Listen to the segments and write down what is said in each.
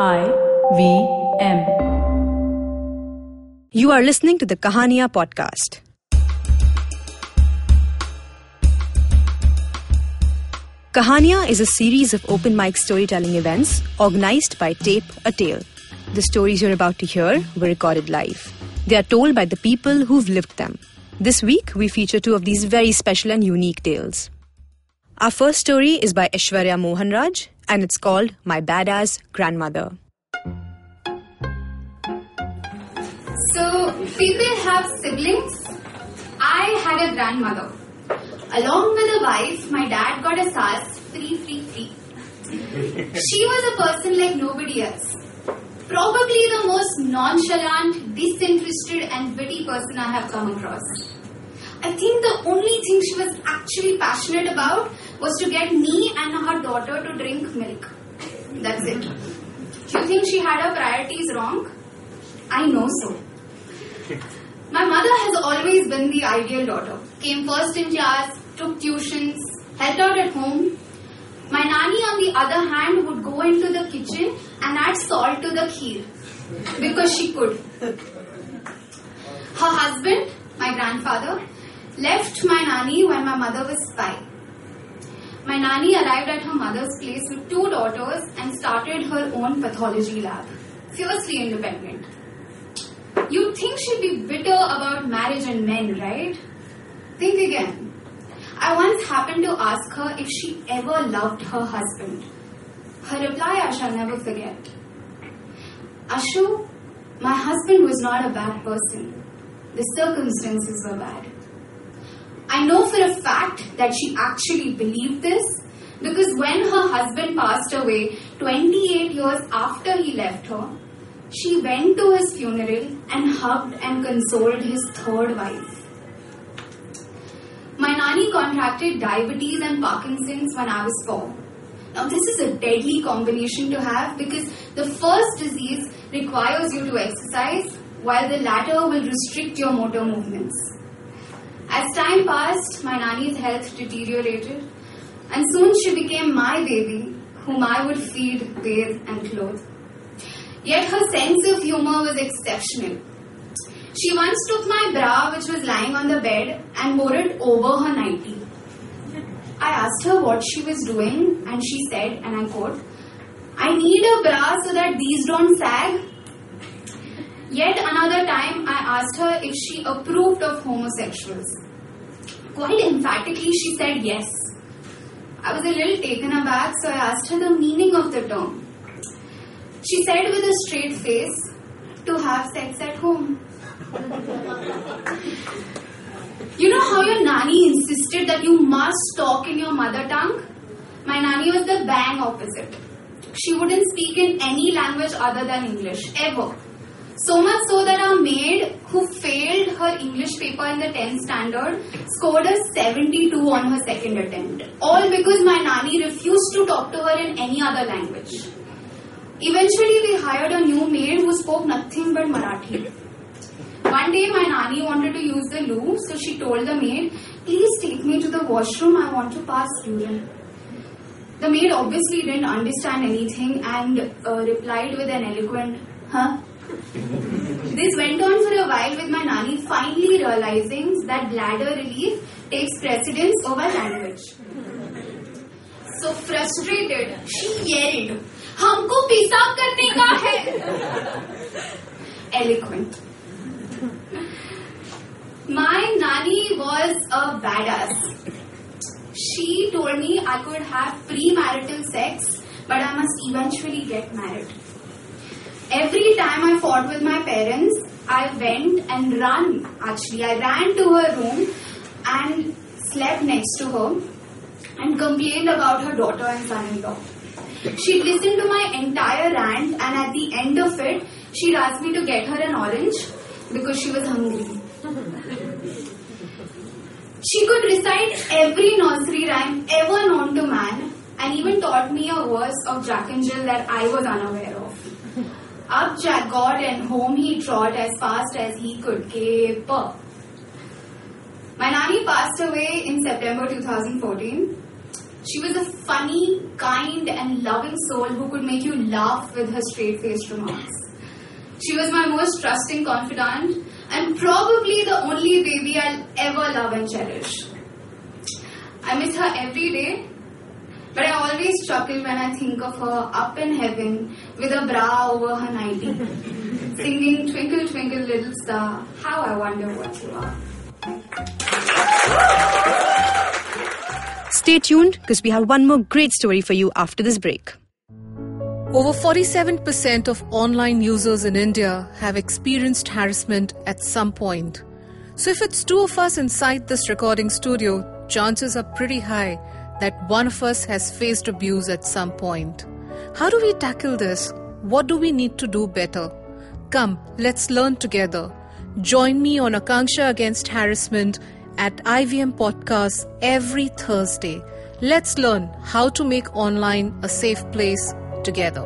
I V M. You are listening to the Kahania podcast. Kahania is a series of open mic storytelling events organized by Tape a Tale. The stories you're about to hear were recorded live. They are told by the people who've lived them. This week, we feature two of these very special and unique tales. Our first story is by Aishwarya Mohanraj and it's called My Badass Grandmother. So, people have siblings. I had a grandmother. Along with a wife, my dad got a SAS free, free, free. she was a person like nobody else. Probably the most nonchalant, disinterested, and witty person I have come across. I think the only thing she was actually passionate about was to get me and her daughter to drink milk. That's it. Do you think she had her priorities wrong? I know so. My mother has always been the ideal daughter. Came first in class, took tuitions, helped out at home. My nanny, on the other hand, would go into the kitchen and add salt to the kheer because she could. Her husband, my grandfather, left my nanny when my mother was five. My nanny arrived at her mother's place with two daughters and started her own pathology lab. Fiercely independent. You'd think she'd be bitter about marriage and men, right? Think again. I once happened to ask her if she ever loved her husband. Her reply I shall never forget. Ashu, my husband was not a bad person. The circumstances were bad. I know for a fact that she actually believed this because when her husband passed away 28 years after he left her, she went to his funeral and hugged and consoled his third wife. My nanny contracted diabetes and Parkinson's when I was four. Now, this is a deadly combination to have because the first disease requires you to exercise, while the latter will restrict your motor movements. As time passed, my nanny's health deteriorated, and soon she became my baby, whom I would feed, bathe, and clothe. Yet her sense of humor was exceptional. She once took my bra, which was lying on the bed, and wore it over her nightie. I asked her what she was doing, and she said, and I quote, I need a bra so that these don't sag. Yet another time, I asked her if she approved of homosexuals. Quite emphatically, she said yes. I was a little taken aback, so I asked her the meaning of the term. She said with a straight face, to have sex at home. You know how your nanny insisted that you must talk in your mother tongue? My nanny was the bang opposite. She wouldn't speak in any language other than English, ever. So much so that our maid, who failed her English paper in the 10th standard, scored a 72 on her second attempt. All because my nanny refused to talk to her in any other language. Eventually, we hired a new maid who spoke nothing but Marathi. One day, my nanny wanted to use the loo, so she told the maid, Please take me to the washroom, I want to pass urine. The maid obviously didn't understand anything and uh, replied with an eloquent, Huh? This went on for a while with my nanny finally realizing that bladder relief takes precedence over language. So frustrated, she yelled, हमको पेशाब करने का है eloquent. My nanny was a badass. She told me I could have premarital sex, but I must eventually get married. Every time I fought with my parents, I went and ran. Actually, I ran to her room and slept next to her and complained about her daughter and son-in-law. She listened to my entire rant and at the end of it, she asked me to get her an orange because she was hungry. She could recite every nursery rhyme ever known to man and even taught me a verse of Jack and Jill that I was unaware of. Up Jack got and home he trod as fast as he could caper. My nanny passed away in September 2014. She was a funny, kind, and loving soul who could make you laugh with her straight faced remarks. She was my most trusting confidant and probably the only baby I'll ever love and cherish. I miss her every day, but I always chuckle when I think of her up in heaven with a bra over her nightie, singing Twinkle Twinkle Little Star, how I wonder what you are. Stay tuned because we have one more great story for you after this break. Over 47% of online users in India have experienced harassment at some point. So, if it's two of us inside this recording studio, chances are pretty high that one of us has faced abuse at some point. How do we tackle this? What do we need to do better? Come, let's learn together. Join me on Akanksha Against Harassment at IVM Podcasts every Thursday. Let's learn how to make online a safe place together.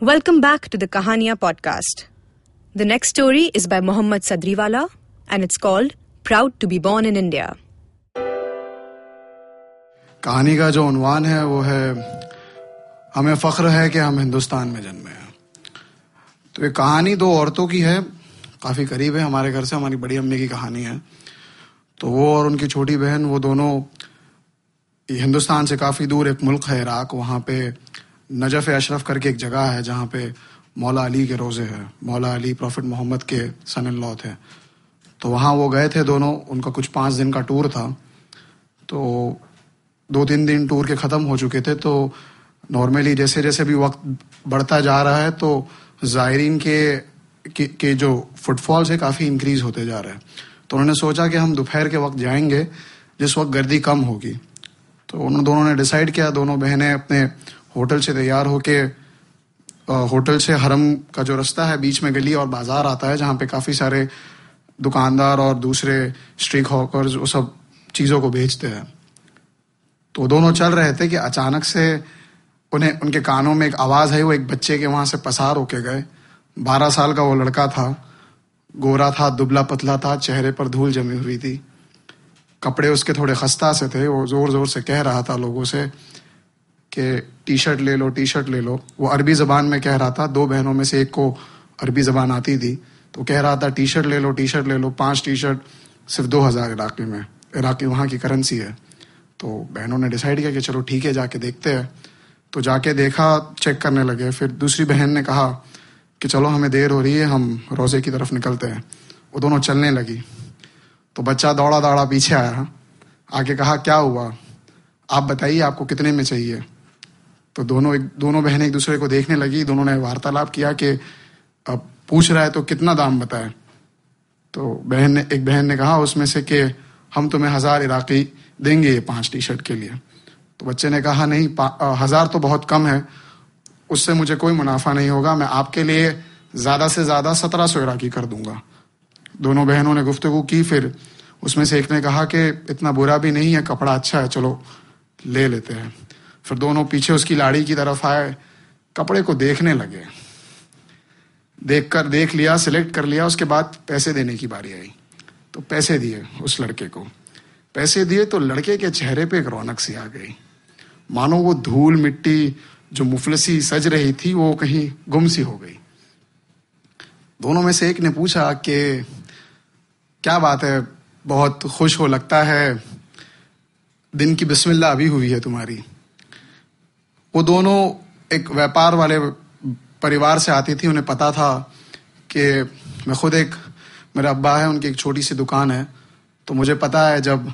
Welcome back to the Kahania podcast. The next story is by Mohammad Sadriwala and it's called Proud to be Born in India. कहानी का जो उनवान है वो है हमें फ़ख्र है कि हम हिंदुस्तान में जन्मे हैं। तो ये कहानी दो औरतों की है। काफ़ी करीब है हमारे घर से, हमारी बड़ी अम्मी की कहानी है। तो वो और उनकी छोटी बहन, वो दोनों हिंदुस्तान से काफ़ी दूर एक मुल्क है इराक। वहाँ पे नजफ़ अशरफ करके एक जगह है जहाँ पे मौला अली के रोज़े हैं। मौला अली प्रॉफिट मोहम्मद के सन इन लॉ थे। तो वहाँ वो गए थे दोनों। उनका कुछ पाँच दिन का टूर था। तो दो तीन दिन टूर के ख़त्म हो चुके थे। तो नॉर्मली जैसे जैसे भी वक्त बढ़ता जा रहा है तो ज़ायरीन के, के के जो फुटफॉल्स है काफ़ी इंक्रीज होते जा रहे हैं। तो उन्होंने सोचा कि हम दोपहर के वक्त जाएँगे जिस वक्त गर्दी कम होगी। तो उन दोनों ने डिसाइड किया दोनों बहनें अपने होटल से तैयार होके होटल से हरम का जो रास्ता है बीच में गली और बाज़ार आता है जहाँ पे काफ़ी सारे दुकानदार और दूसरे स्ट्रीट हॉकर्स वो सब चीज़ों को बेचते हैं। तो दोनों चल रहे थे कि अचानक से उन्हें, उनके कानों में एक आवाज़ है वो एक बच्चे के वहाँ से पसार होके गए। बारह साल का वो लड़का था, गोरा था, दुबला पतला था, चेहरे पर धूल जमी हुई थी। कपड़े उसके थोड़े खस्ता से थे, वो ज़ोर ज़ोर से कह रहा था लोगों से कि टी शर्ट ले लो टी शर्ट ले लो। वो अरबी ज़बान में कह रहा था, दो बहनों में से एक को अरबी ज़बान आती थी। तो कह रहा था टी शर्ट ले लो टी शर्ट ले लो, पाँच टी शर्ट सिर्फ़ दो हज़ार इराकी में, इराकी वहाँ की करेंसी है। तो बहनों ने डिसाइड किया कि चलो ठीक है, जाके देखते हैं। तो जाके देखा चेक करने लगे। फिर दूसरी बहन ने कहा कि चलो, हमें देर हो रही है, हम रोज़े की तरफ़ निकलते हैं। वो दोनों चलने लगी। तो बच्चा दौड़ा दौड़ा पीछे आया। आके कहा, क्या हुआ? आप बताइए, आपको कितने में चाहिए? तो दोनों एक, दोनों बहनें एक दूसरे को देखने लगी। दोनों ने वार्तालाप किया कि, अब पूछ रहा है तो कितना दाम बताए? तो बहन ने, एक बहन ने कहा, उसमें से कि हम तुम्हें हज़ार इराकी देंगे ये पाँच टी शर्ट के लिए। तो बच्चे ने कहा, नहीं हज़ार तो बहुत कम है। उससे मुझे कोई मुनाफा नहीं होगा। मैं आपके लिए ज़्यादा से ज़्यादा सत्रह सौ इराकी कर दूँगा। दोनों बहनों ने गुफ्तगु की फिर। उसमें से एक ने कहा कि, इतना बुरा भी नहीं है, कपड़ा अच्छा है, चलो, ले लेते हैं। फिर दोनों पीछे उसकी लाड़ी की तरफ़ आए। कपड़े को देखने लगे। देख कर देख लिया, सिलेक्ट कर लिया। उसके बाद पैसे देने की बारी आई। तो पैसे दिए उस लड़के को। पैसे दिए तो लड़के के चेहरे पे एक रौनक सी आ गई। मानो वो धूल मिट्टी जो मुफलसी सज रही थी, वो कहीं गुम सी हो गई। दोनों में से एक ने पूछा कि, क्या बात है? बहुत खुश हो लगता है। दिन की बिस्मिल्लाह अभी हुई है तुम्हारी। वो दोनों एक व्यापार वाले परिवार से आती थी, उन्हें पता था कि मैं खुद एक, मेरा अब्बा है, उनकी एक छोटी सी दुकान है। तो मुझे पता है जब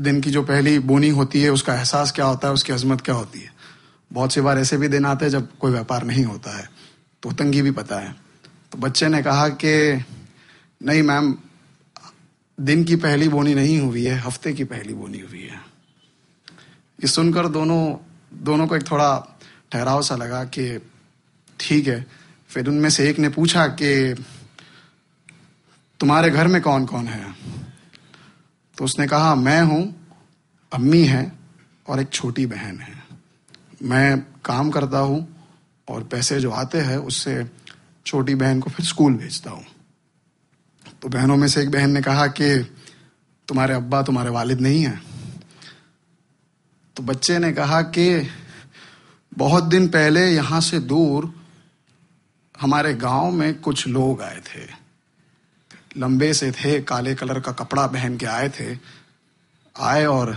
दिन की जो पहली बोनी होती है, उसका एहसास क्या होता है, उसकी अजमत क्या होती है? बहुत सी बार ऐसे भी दिन आते हैं जब कोई व्यापार नहीं होता है। तो तंगी भी पता है। तो बच्चे ने कहा कि, नहीं मैम, दिन की पहली बोनी नहीं हुई है, हफ़्ते की पहली बोनी हुई है। ये सुनकर दोनों दोनों को एक थोड़ा ठहराव सा लगा कि, ठीक है। फिर उनमें से एक ने पूछा कि, तुम्हारे घर में कौन कौन है? तो उसने कहा, मैं हूँ, अम्मी है और एक छोटी बहन है। मैं काम करता हूँ और पैसे जो आते हैं, उससे छोटी बहन को फिर स्कूल भेजता हूँ। तो बहनों में से एक बहन ने कहा कि, तुम्हारे अब्बा तुम्हारे वालिद नहीं है। तो बच्चे ने कहा कि, बहुत दिन पहले यहाँ से दूर हमारे गाँव में कुछ लोग आए थे। लंबे से थे, काले कलर का कपड़ा पहन के आए थे, आए और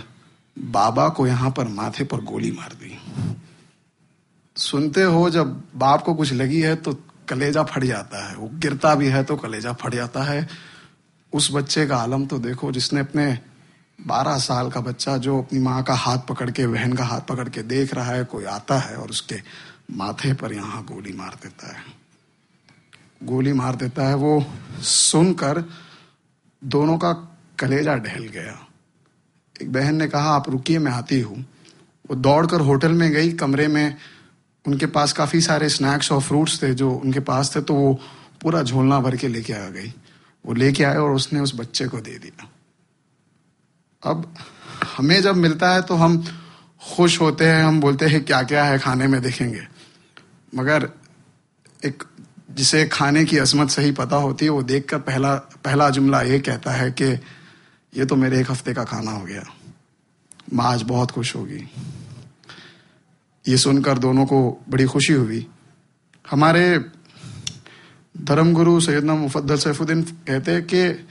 बाबा को यहाँ पर माथे पर गोली मार दी। सुनते हो, जब बाप को कुछ लगी है तो कलेजा फट जाता है वो गिरता भी है तो कलेजा फट जाता है। उस बच्चे का आलम तो देखो, जिसने अपने बारह साल का बच्चा जो अपनी माँ का हाथ पकड़ के, बहन का हाथ पकड़ के देख रहा है, कोई आता है और उसके माथे पर यहाँ गोली मार देता है। गोली मार देता है, वो सुनकर दोनों का कलेजा ढहल गया। एक बहन ने कहा, आप रुकिए, मैं आती हूँ। वो दौड़कर होटल में गई, कमरे में उनके पास काफ़ी सारे स्नैक्स और फ्रूट्स थे जो उनके पास थे तो वो पूरा झोलना भर के लेके आ गई। वो लेके आए और उसने उस बच्चे को दे दिया। अब हमें जब मिलता है तो हम खुश होते हैं, हम बोलते हैं क्या क्या है, खाने में देखेंगे। मगर एक जिसे खाने की अजमत सही पता होती है, वो देखकर पहला पहला जुमला ये कहता है कि ये तो मेरे एक हफ़्ते का खाना हो गया। माँ आज बहुत खुश होगी। ये सुनकर दोनों को बड़ी खुशी हुई। हमारे धर्मगुरु सैदना मुफद्दल सैफुद्दीन कहते हैं कि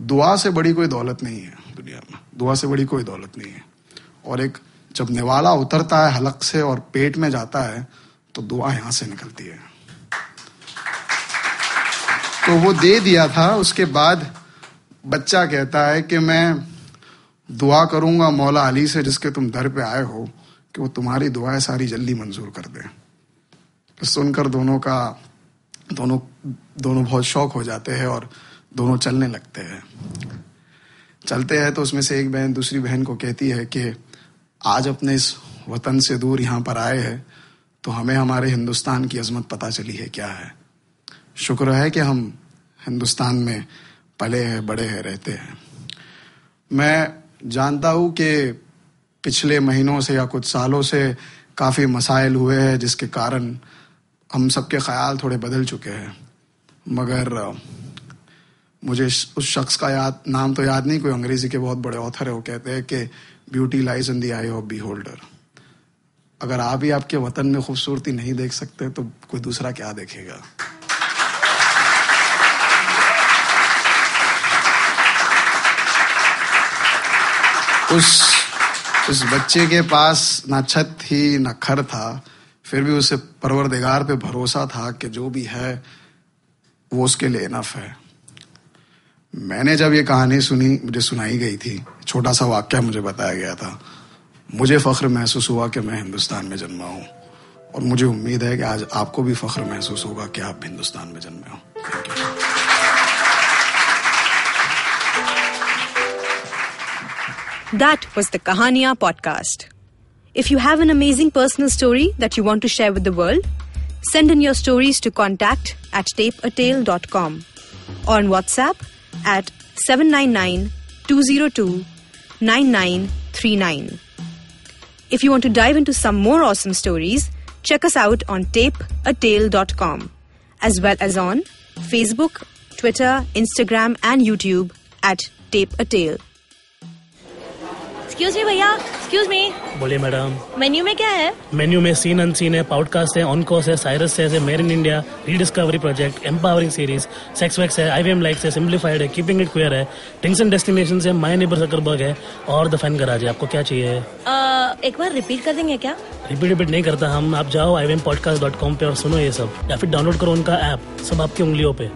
दुआ से बड़ी कोई दौलत नहीं है दुनिया में। दुआ से बड़ी कोई दौलत नहीं है। और एक जब निवाला उतरता है, हलक से और पेट में जाता है तो दुआ यहाँ से निकलती है। तो वो दे दिया था। उसके बाद बच्चा कहता है कि मैं दुआ करूँगा मौला अली से जिसके तुम दर पे आए हो कि वो तुम्हारी दुआएँ सारी जल्दी मंजूर कर दे। तो सुनकर दोनों का, दोनों दोनों बहुत शौक हो जाते हैं और दोनों चलने लगते हैं। चलते हैं तो उसमें से एक बहन दूसरी बहन को कहती है कि आज अपने इस वतन से दूर यहाँ पर आए हैं तो हमें हमारे हिंदुस्तान की अजमत पता चली है क्या है। शुक्र है कि हम हिंदुस्तान में पले हैं, बड़े हैं, रहते हैं। मैं जानता हूँ कि पिछले महीनों से या कुछ सालों से काफ़ी मसाइल हुए हैं, जिसके कारण हम सबके ख्याल थोड़े बदल चुके हैं। मगर मुझे उस शख्स का याद, नाम तो याद नहीं, कोई अंग्रेज़ी के बहुत बड़े ऑथर है, वो कहते हैं कि beauty lies in the eye of beholder अगर आप ही आपके वतन में खूबसूरती नहीं देख सकते तो कोई दूसरा क्या देखेगा? उस उस बच्चे के पास ना छत थी, ना खर था, फिर भी उसे परवरदिगार पे भरोसा था कि जो भी है, वो उसके लिए इनफ है। मैंने जब ये कहानी सुनी, मुझे सुनाई गई थी। छोटा सा वाक्य मुझे बताया गया था। मुझे फख्र महसूस हुआ कि मैं हिंदुस्तान में जन्मा हूँ। और मुझे उम्मीद है कि आज आपको भी फख्र महसूस होगा कि आप हिंदुस्तान में जन्मे हो। That was the Kahania podcast. If you have an amazing personal story that you want to share with the world, send in your stories to contact at tapeatale.com or on WhatsApp at 799 202 9939. If you want to dive into some more awesome stories, check us out on tapeatale.com as well as on Facebook, Twitter, Instagram, and YouTube at Tape a Tale. Excuse me भैया. Excuse मी बोलिए madam. Menu में क्या है? Menu में seen unseen है podcast है on course है Cyrus है मेर in India rediscovery project empowering series sex wax है आईवीएम लाइक्स है सिंप्लीफाइड है कीपिंग इट क्लियर है टिंग्स एंड डेस्टिनेशन है माय नेबर सकरबर्ग है और द फ़ैन गराज है. आपको क्या चाहिए? एक बार रिपीट कर देंगे क्या? रिपीट रिपीट नहीं करता हम. आप जाओ आई पॉडकास्ट डॉट कॉम पे और सुनो ये सब. या फिर डाउनलोड करो उनका ऐप सब आपकी उंगलियों पे.